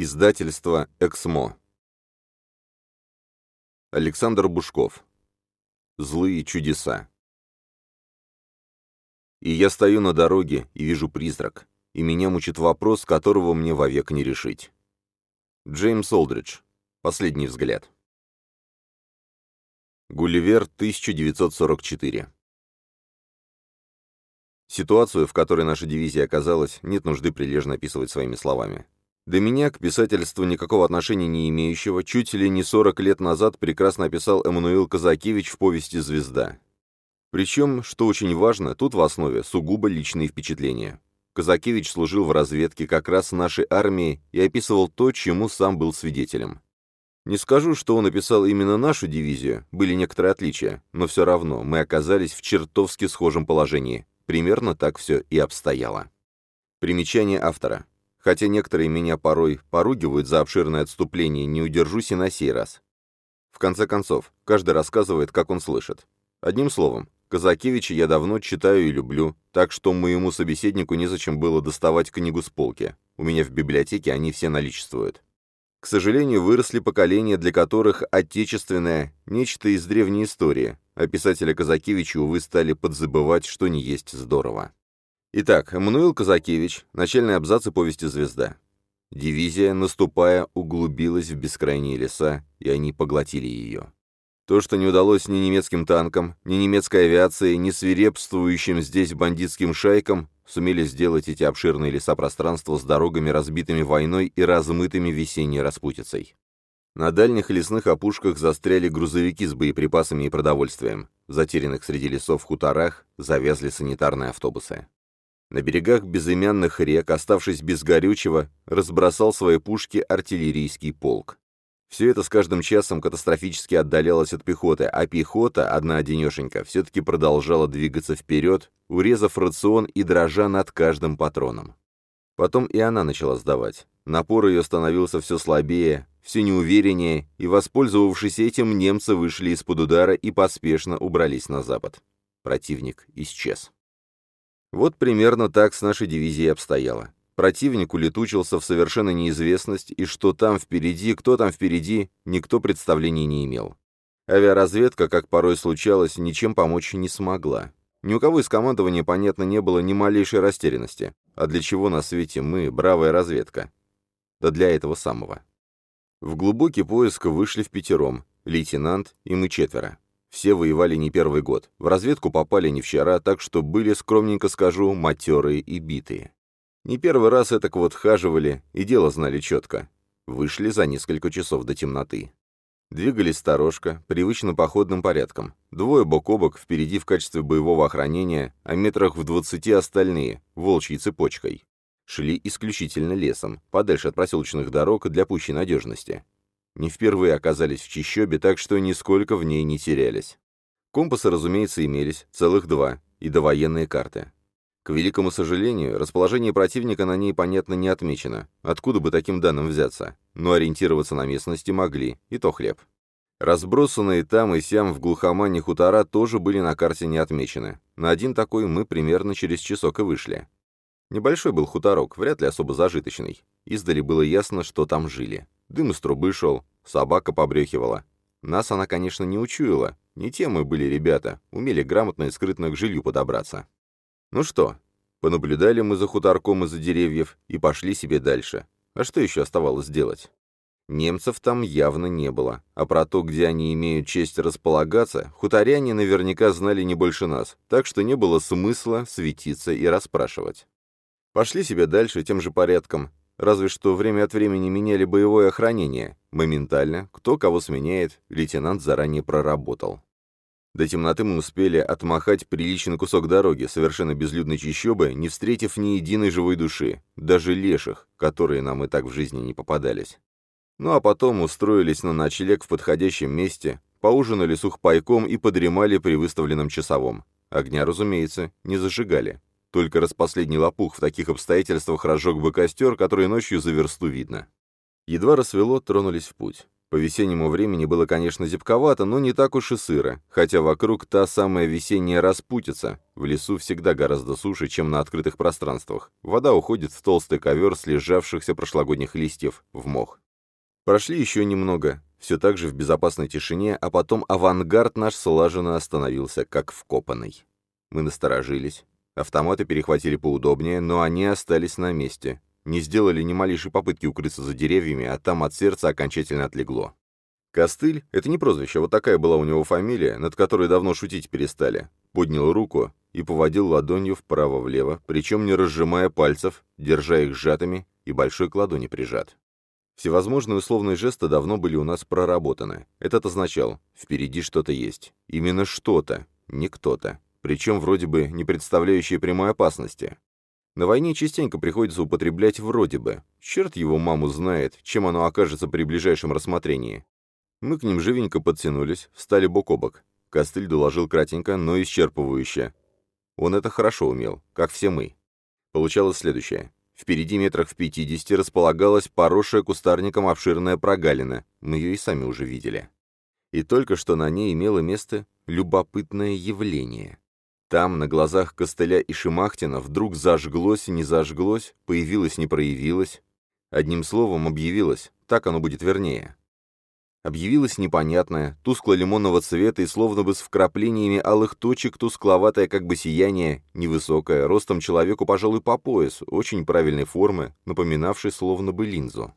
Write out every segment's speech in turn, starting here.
Издательство «Эксмо». Александр Бушков. Злые чудеса. И я стою на дороге и вижу призрак, и меня мучит вопрос, которого мне вовек не решить. Джеймс Олдридж. Последний взгляд. Гулливер, 1944. Ситуацию, в которой наша дивизия оказалась, нет нужды прилежно описывать своими словами. До меня, к писательству никакого отношения не имеющего, чуть ли не 40 лет назад прекрасно описал Эммануил Казакевич в повести «Звезда». Причем, что очень важно, тут в основе сугубо личные впечатления. Казакевич служил в разведке как раз нашей армии и описывал то, чему сам был свидетелем. Не скажу, что он описал именно нашу дивизию, были некоторые отличия, но все равно мы оказались в чертовски схожем положении. Примерно так все и обстояло. Примечание автора. Хотя некоторые меня порой поругивают за обширное отступление, не удержусь и на сей раз. В конце концов, каждый рассказывает, как он слышит. Одним словом, Казакевича я давно читаю и люблю, так что моему собеседнику незачем было доставать книгу с полки. У меня в библиотеке они все наличествуют. К сожалению, выросли поколения, для которых отечественное – нечто из древней истории, а писателя Казакевича, увы, стали подзабывать, что не есть здорово. Итак, Эммануил Казакевич, начальный абзац и повести «Звезда». Дивизия, наступая, углубилась в бескрайние леса, и они поглотили ее. То, что не удалось ни немецким танкам, ни немецкой авиации, ни свирепствующим здесь бандитским шайкам, сумели сделать эти обширные леса пространства с дорогами, разбитыми войной и размытыми весенней распутицей. На дальних лесных опушках застряли грузовики с боеприпасами и продовольствием. В затерянных среди лесов хуторах завязли санитарные автобусы. На берегах безымянных рек, оставшись без горючего, разбросал свои пушки артиллерийский полк. Все это с каждым часом катастрофически отдалялось от пехоты, а пехота, одна-одинешенька, все-таки продолжала двигаться вперед, урезав рацион и дрожа над каждым патроном. Потом и она начала сдавать. Напор ее становился все слабее, все неувереннее, и, воспользовавшись этим, немцы вышли из-под удара и поспешно убрались на запад. Противник исчез. Вот примерно так с нашей дивизией обстояло. Противник улетучился в совершенно неизвестность, и что там впереди, кто там впереди, никто представления не имел. Авиаразведка, как порой случалось, ничем помочь не смогла. Ни у кого из командования, понятно, не было ни малейшей растерянности. А для чего на свете мы, бравая разведка? Да для этого самого. В глубокий поиск вышли в пятером, лейтенант и мы четверо. Все воевали не первый год. В разведку попали не вчера, так что были, скромненько скажу, матерые и битые. Не первый раз это вот хаживали, и дело знали четко. Вышли за несколько часов до темноты. Двигались сторожка, привычно походным порядком. Двое бок о бок, впереди в качестве боевого охранения, а метрах в двадцати остальные, волчьей цепочкой. Шли исключительно лесом, подальше от проселочных дорог для пущей надежности не впервые оказались в Чищобе, так что нисколько в ней не терялись. Компасы, разумеется, имелись, целых два, и довоенные карты. К великому сожалению, расположение противника на ней, понятно, не отмечено, откуда бы таким данным взяться, но ориентироваться на местности могли, и то хлеб. Разбросанные там и сям в глухомане хутора тоже были на карте не отмечены. На один такой мы примерно через часок и вышли. Небольшой был хуторок, вряд ли особо зажиточный. Издали было ясно, что там жили. Дым из трубы шел, собака побрехивала. Нас она, конечно, не учуяла. Не те мы были ребята, умели грамотно и скрытно к жилью подобраться. Ну что, понаблюдали мы за хуторком из-за деревьев и пошли себе дальше. А что еще оставалось делать? Немцев там явно не было, а про то, где они имеют честь располагаться, хуторяне наверняка знали не больше нас, так что не было смысла светиться и расспрашивать. Пошли себе дальше тем же порядком, Разве что время от времени меняли боевое охранение. Моментально, кто кого сменяет, лейтенант заранее проработал. До темноты мы успели отмахать приличный кусок дороги, совершенно безлюдной чащобы, не встретив ни единой живой души, даже леших, которые нам и так в жизни не попадались. Ну а потом устроились на ночлег в подходящем месте, поужинали сухпайком и подремали при выставленном часовом. Огня, разумеется, не зажигали. Только распоследний лопух в таких обстоятельствах разжег бы костер, который ночью за версту видно. Едва рассвело, тронулись в путь. По весеннему времени было, конечно, зябковато, но не так уж и сыро, хотя вокруг та самая весенняя распутица. В лесу всегда гораздо суше, чем на открытых пространствах. Вода уходит в толстый ковер слежавшихся прошлогодних листьев в мох. Прошли еще немного, все так же в безопасной тишине, а потом авангард наш слаженно остановился, как вкопанный. Мы насторожились. Автоматы перехватили поудобнее, но они остались на месте не сделали ни малейшей попытки укрыться за деревьями, а там от сердца окончательно отлегло. Костыль — это не прозвище, вот такая была у него фамилия, над которой давно шутить перестали. Поднял руку и поводил ладонью вправо-влево, причем не разжимая пальцев, держа их сжатыми и большой к ладони прижат. Всевозможные условные жесты давно были у нас проработаны. Этот означал «впереди что-то есть». Именно что-то, не кто-то. Причем вроде бы не представляющее прямой опасности. На войне частенько приходится употреблять «вроде бы». Черт его маму знает, чем оно окажется при ближайшем рассмотрении. Мы к ним живенько подтянулись, встали бок о бок. Костыль доложил кратенько, но исчерпывающе. Он это хорошо умел, как все мы. Получалось следующее. Впереди метрах в пятидесяти располагалась поросшая кустарником обширная прогалина, мы ее и сами уже видели. И только что на ней имело место любопытное явление. Там, на глазах Костыля и Шимахтина, вдруг зажглось и не зажглось, появилось, не проявилось. Одним словом, объявилось, так оно будет вернее. Объявилось непонятное, тускло-лимонного цвета и словно бы с вкраплениями алых точек тускловатое как бы сияние, невысокое, ростом человеку, пожалуй, по пояс, очень правильной формы, напоминавшей словно бы линзу.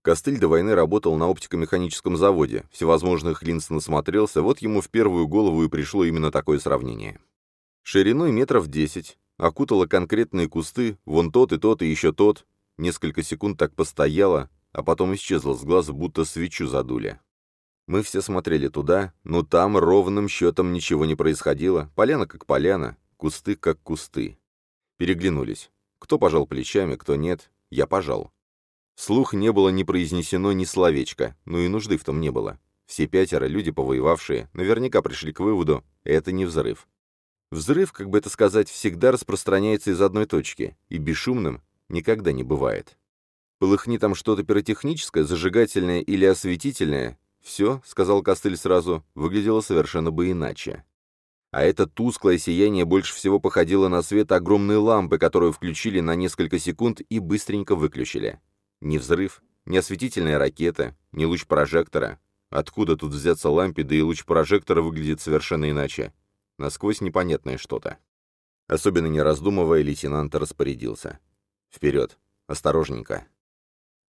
Костыль до войны работал на оптико-механическом заводе, всевозможных линз насмотрелся, вот ему в первую голову и пришло именно такое сравнение шириной метров десять, окутала конкретные кусты, вон тот и тот и еще тот, несколько секунд так постояла, а потом исчезла с глаз, будто свечу задули. Мы все смотрели туда, но там ровным счетом ничего не происходило, поляна как поляна, кусты как кусты. Переглянулись. Кто пожал плечами, кто нет, я пожал. Слух не было ни произнесено ни словечка, но и нужды в том не было. Все пятеро, люди повоевавшие, наверняка пришли к выводу, это не взрыв. Взрыв, как бы это сказать, всегда распространяется из одной точки, и бесшумным никогда не бывает. Полыхни там что-то пиротехническое, зажигательное или осветительное, все, сказал Костыль сразу, выглядело совершенно бы иначе. А это тусклое сияние больше всего походило на свет огромной лампы, которую включили на несколько секунд и быстренько выключили. Ни взрыв, ни осветительная ракета, ни луч прожектора. Откуда тут взяться лампе, да и луч прожектора выглядит совершенно иначе насквозь непонятное что-то. Особенно не раздумывая, лейтенант распорядился. «Вперед! Осторожненько!»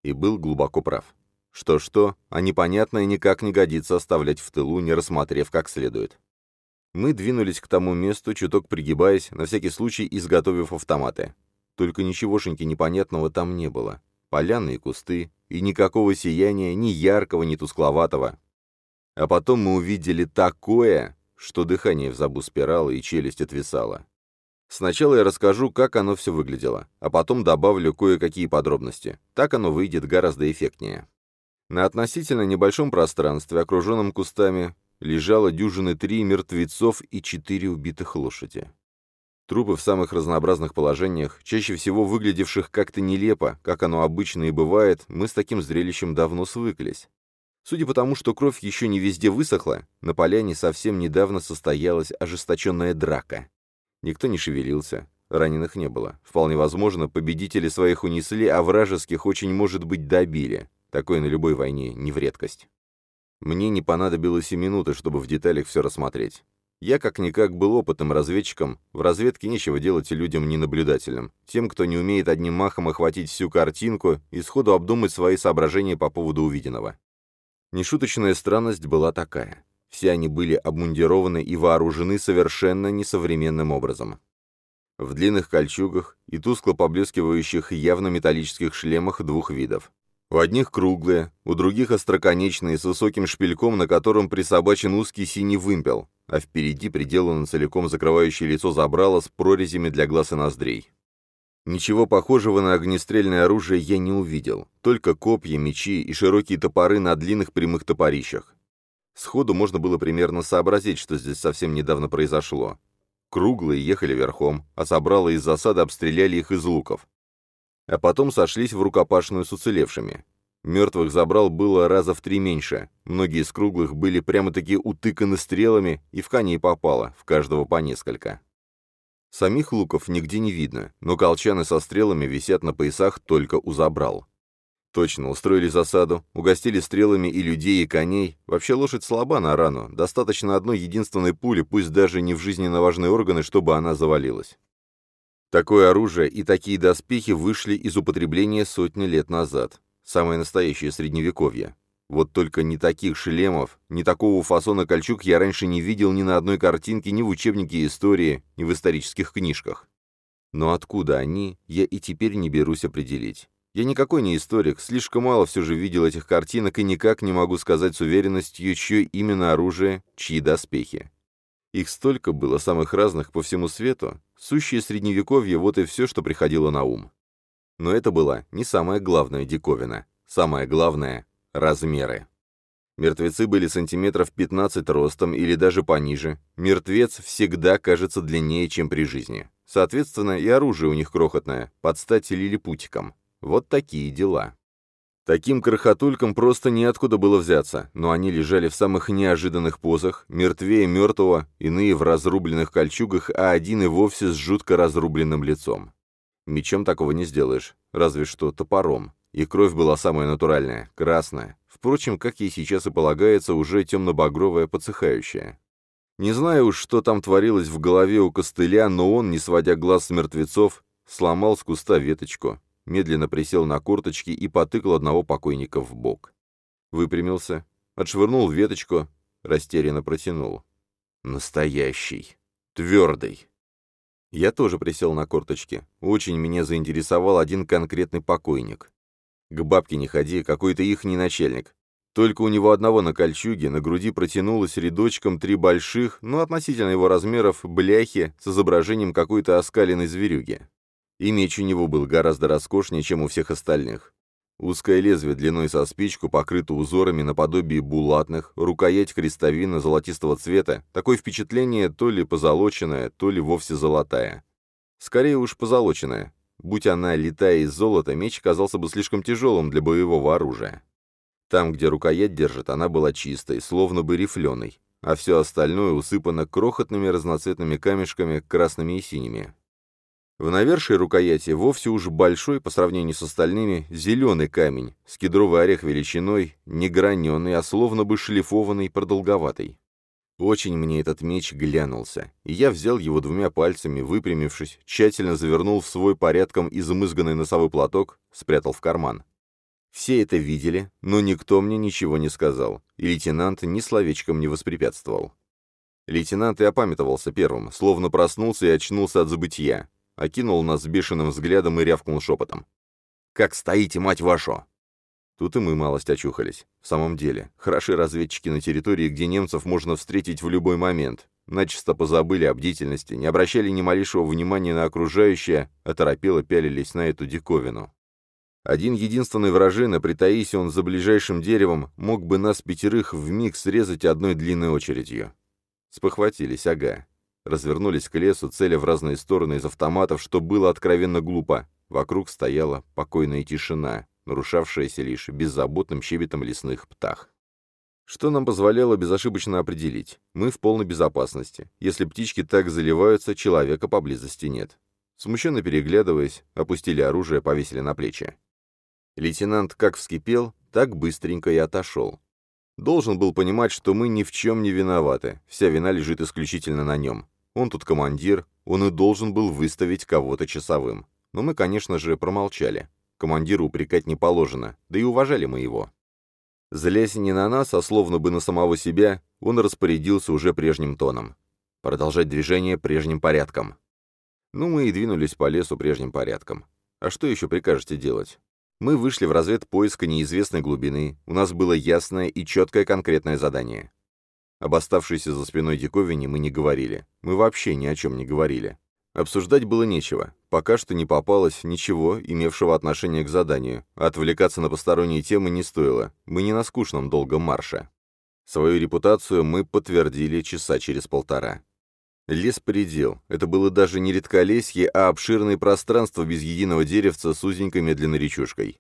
И был глубоко прав. Что-что, а непонятное никак не годится оставлять в тылу, не рассмотрев как следует. Мы двинулись к тому месту, чуток пригибаясь, на всякий случай изготовив автоматы. Только ничегошеньки непонятного там не было. Поляны и кусты, и никакого сияния, ни яркого, ни тускловатого. А потом мы увидели такое, что дыхание в забу спирало и челюсть отвисала. Сначала я расскажу, как оно все выглядело, а потом добавлю кое-какие подробности. Так оно выйдет гораздо эффектнее. На относительно небольшом пространстве, окруженном кустами, лежало дюжины три мертвецов и четыре убитых лошади. Трупы в самых разнообразных положениях, чаще всего выглядевших как-то нелепо, как оно обычно и бывает, мы с таким зрелищем давно свыклись. Судя по тому, что кровь еще не везде высохла, на поляне совсем недавно состоялась ожесточенная драка. Никто не шевелился, раненых не было. Вполне возможно, победители своих унесли, а вражеских очень может быть добили. Такое на любой войне не в редкость. Мне не понадобилось и минуты, чтобы в деталях все рассмотреть. Я как-никак был опытным разведчиком, в разведке нечего делать людям ненаблюдательным, тем, кто не умеет одним махом охватить всю картинку и сходу обдумать свои соображения по поводу увиденного. Нешуточная странность была такая. Все они были обмундированы и вооружены совершенно несовременным образом. В длинных кольчугах и тускло поблескивающих явно металлических шлемах двух видов. У одних круглые, у других остроконечные, с высоким шпильком, на котором присобачен узкий синий вымпел, а впереди приделано целиком закрывающее лицо забрало с прорезями для глаз и ноздрей. Ничего похожего на огнестрельное оружие я не увидел, только копья, мечи и широкие топоры на длинных прямых топорищах. Сходу можно было примерно сообразить, что здесь совсем недавно произошло. Круглые ехали верхом, а собрало из засады обстреляли их из луков. А потом сошлись в рукопашную с уцелевшими. Мертвых забрал было раза в три меньше. Многие из круглых были прямо-таки утыканы стрелами, и в коней попало, в каждого по несколько. Самих луков нигде не видно, но колчаны со стрелами висят на поясах только у забрал. Точно, устроили засаду, угостили стрелами и людей, и коней. Вообще лошадь слаба на рану, достаточно одной единственной пули, пусть даже не в жизненно важные органы, чтобы она завалилась. Такое оружие и такие доспехи вышли из употребления сотни лет назад. Самое настоящее средневековье. Вот только ни таких шлемов, ни такого фасона кольчуг я раньше не видел ни на одной картинке, ни в учебнике истории, ни в исторических книжках. Но откуда они, я и теперь не берусь определить. Я никакой не историк, слишком мало все же видел этих картинок и никак не могу сказать с уверенностью, чье именно оружие, чьи доспехи. Их столько было, самых разных по всему свету, сущее средневековье, вот и все, что приходило на ум. Но это была не самая главная диковина. Самое главное — размеры. Мертвецы были сантиметров 15 ростом или даже пониже. Мертвец всегда кажется длиннее, чем при жизни. Соответственно, и оружие у них крохотное, под стать лилипутикам. Вот такие дела. Таким крохотулькам просто неоткуда было взяться, но они лежали в самых неожиданных позах, мертвее мертвого, иные в разрубленных кольчугах, а один и вовсе с жутко разрубленным лицом. Мечом такого не сделаешь, разве что топором. И кровь была самая натуральная, красная. Впрочем, как ей сейчас и полагается, уже темно-багровая, подсыхающая. Не знаю уж, что там творилось в голове у костыля, но он, не сводя глаз с мертвецов, сломал с куста веточку, медленно присел на корточки и потыкал одного покойника в бок. Выпрямился, отшвырнул веточку, растерянно протянул. Настоящий. Твердый. Я тоже присел на корточки. Очень меня заинтересовал один конкретный покойник. К бабке не ходи, какой-то их не начальник. Только у него одного на кольчуге на груди протянулось рядочком три больших, но относительно его размеров, бляхи с изображением какой-то оскаленной зверюги. И меч у него был гораздо роскошнее, чем у всех остальных. Узкое лезвие длиной со спичку покрыто узорами наподобие булатных, рукоять крестовина золотистого цвета, такое впечатление то ли позолоченная, то ли вовсе золотая. Скорее уж позолоченная. Будь она летая из золота, меч казался бы слишком тяжелым для боевого оружия. Там, где рукоять держит, она была чистой, словно бы рифленой, а все остальное усыпано крохотными разноцветными камешками, красными и синими. В навершие рукояти вовсе уж большой, по сравнению с остальными, зеленый камень, с кедровый орех величиной, не граненый, а словно бы шлифованный, продолговатый. Очень мне этот меч глянулся, и я взял его двумя пальцами, выпрямившись, тщательно завернул в свой порядком измызганный носовой платок, спрятал в карман. Все это видели, но никто мне ничего не сказал, и лейтенант ни словечком не воспрепятствовал. Лейтенант и опамятовался первым, словно проснулся и очнулся от забытия окинул нас бешеным взглядом и рявкнул шепотом. «Как стоите, мать вашу!» Тут и мы малость очухались. В самом деле, хороши разведчики на территории, где немцев можно встретить в любой момент. Начисто позабыли о бдительности, не обращали ни малейшего внимания на окружающее, а торопело пялились на эту диковину. Один единственный вражина, притаись он за ближайшим деревом, мог бы нас пятерых вмиг срезать одной длинной очередью. Спохватились, ага развернулись к лесу, целя в разные стороны из автоматов, что было откровенно глупо. Вокруг стояла покойная тишина, нарушавшаяся лишь беззаботным щебетом лесных птах. Что нам позволяло безошибочно определить? Мы в полной безопасности. Если птички так заливаются, человека поблизости нет. Смущенно переглядываясь, опустили оружие, повесили на плечи. Лейтенант как вскипел, так быстренько и отошел. Должен был понимать, что мы ни в чем не виноваты, вся вина лежит исключительно на нем. Он тут командир, он и должен был выставить кого-то часовым. Но мы, конечно же, промолчали. Командиру упрекать не положено, да и уважали мы его. Злясь не на нас, а словно бы на самого себя, он распорядился уже прежним тоном. Продолжать движение прежним порядком. Ну, мы и двинулись по лесу прежним порядком. А что еще прикажете делать? Мы вышли в разведпоиск неизвестной глубины, у нас было ясное и четкое конкретное задание. Об оставшейся за спиной диковине мы не говорили. Мы вообще ни о чем не говорили. Обсуждать было нечего. Пока что не попалось ничего, имевшего отношение к заданию. отвлекаться на посторонние темы не стоило. Мы не на скучном долгом марше. Свою репутацию мы подтвердили часа через полтора. Лес предел. Это было даже не редколесье, а обширное пространство без единого деревца с узенькой медленной речушкой.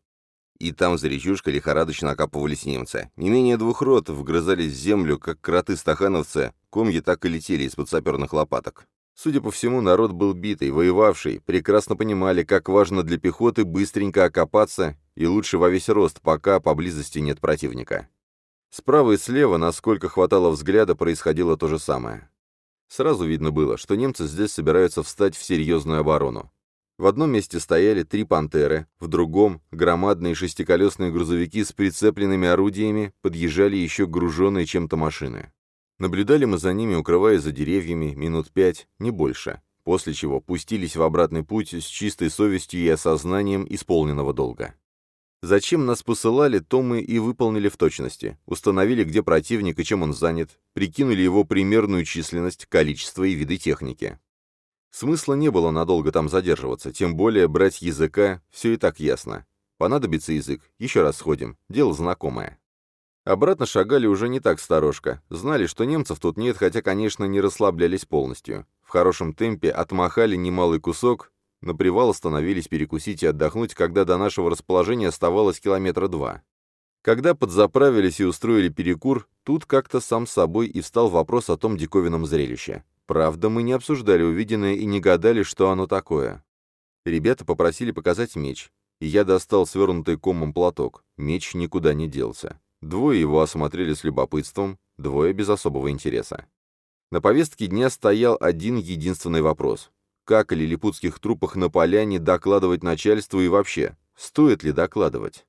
И там за речушкой лихорадочно окапывались немцы. Не менее двух рот вгрызались в землю, как кроты-стахановцы, комья так и летели из-под саперных лопаток. Судя по всему, народ был битый, воевавший, прекрасно понимали, как важно для пехоты быстренько окопаться и лучше во весь рост, пока поблизости нет противника. Справа и слева, насколько хватало взгляда, происходило то же самое. Сразу видно было, что немцы здесь собираются встать в серьезную оборону. В одном месте стояли три «Пантеры», в другом — громадные шестиколесные грузовики с прицепленными орудиями, подъезжали еще груженные чем-то машины. Наблюдали мы за ними, укрываясь за деревьями, минут пять, не больше, после чего пустились в обратный путь с чистой совестью и осознанием исполненного долга. Зачем нас посылали, то мы и выполнили в точности. Установили, где противник и чем он занят, прикинули его примерную численность, количество и виды техники. Смысла не было надолго там задерживаться, тем более брать языка, все и так ясно. Понадобится язык, еще раз сходим, дело знакомое. Обратно шагали уже не так сторожко. Знали, что немцев тут нет, хотя, конечно, не расслаблялись полностью. В хорошем темпе отмахали немалый кусок, на привал остановились перекусить и отдохнуть, когда до нашего расположения оставалось километра два. Когда подзаправились и устроили перекур, тут как-то сам собой и встал вопрос о том диковинном зрелище. Правда, мы не обсуждали увиденное и не гадали, что оно такое. Ребята попросили показать меч, и я достал свернутый комом платок. Меч никуда не делся. Двое его осмотрели с любопытством, двое без особого интереса. На повестке дня стоял один единственный вопрос. Как о лилипутских трупах на поляне докладывать начальству и вообще, стоит ли докладывать?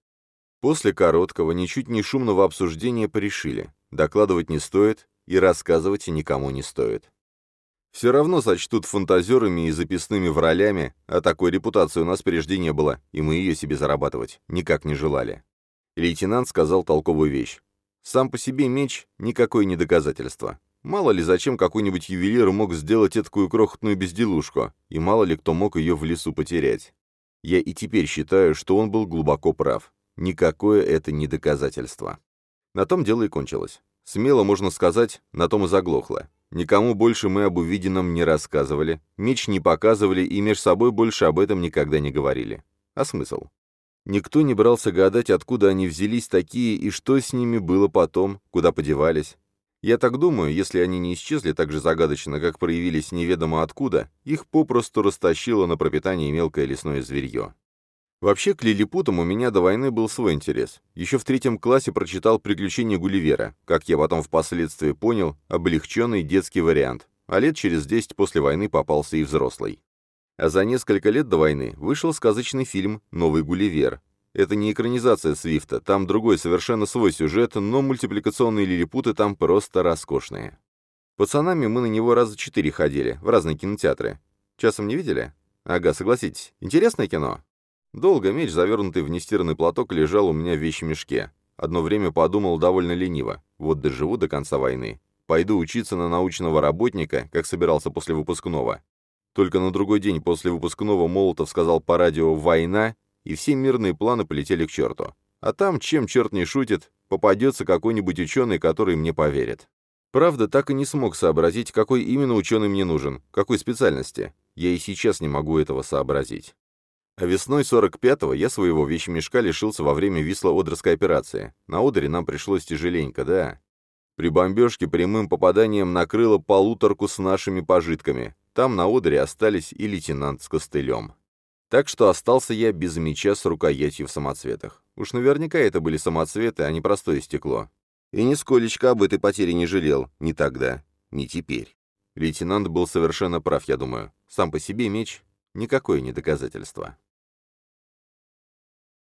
После короткого, ничуть не шумного обсуждения порешили. Докладывать не стоит и рассказывать никому не стоит. Все равно сочтут фантазерами и записными вралями, а такой репутации у нас прежде не было, и мы ее себе зарабатывать никак не желали. Лейтенант сказал толковую вещь. Сам по себе меч — никакое не доказательство. Мало ли зачем какой-нибудь ювелир мог сделать такую крохотную безделушку, и мало ли кто мог ее в лесу потерять. Я и теперь считаю, что он был глубоко прав. Никакое это не доказательство. На том дело и кончилось. Смело можно сказать, на том и заглохло. Никому больше мы об увиденном не рассказывали, меч не показывали и между собой больше об этом никогда не говорили. А смысл? Никто не брался гадать, откуда они взялись такие и что с ними было потом, куда подевались. Я так думаю, если они не исчезли так же загадочно, как проявились неведомо откуда, их попросту растащило на пропитание мелкое лесное зверье. Вообще, к лилипутам у меня до войны был свой интерес. Еще в третьем классе прочитал «Приключения Гулливера», как я потом впоследствии понял, облегченный детский вариант, а лет через десять после войны попался и взрослый. А за несколько лет до войны вышел сказочный фильм «Новый Гулливер». Это не экранизация Свифта, там другой совершенно свой сюжет, но мультипликационные лилипуты там просто роскошные. Пацанами мы на него раза четыре ходили, в разные кинотеатры. Часом не видели? Ага, согласитесь, интересное кино? Долго меч, завернутый в нестиранный платок, лежал у меня в вещмешке. Одно время подумал довольно лениво. Вот доживу до конца войны. Пойду учиться на научного работника, как собирался после выпускного. Только на другой день после выпускного Молотов сказал по радио «Война», и все мирные планы полетели к черту. А там, чем черт не шутит, попадется какой-нибудь ученый, который мне поверит. Правда, так и не смог сообразить, какой именно ученый мне нужен, какой специальности. Я и сейчас не могу этого сообразить. А весной 45-го я своего вещмешка лишился во время Висло-Одерской операции. На Одере нам пришлось тяжеленько, да. При бомбежке прямым попаданием накрыло полуторку с нашими пожитками. Там на Одере остались и лейтенант с костылем. Так что остался я без меча с рукоятью в самоцветах. Уж наверняка это были самоцветы, а не простое стекло. И нисколечко об этой потере не жалел. Ни тогда, ни теперь. Лейтенант был совершенно прав, я думаю. Сам по себе меч — никакое не доказательство.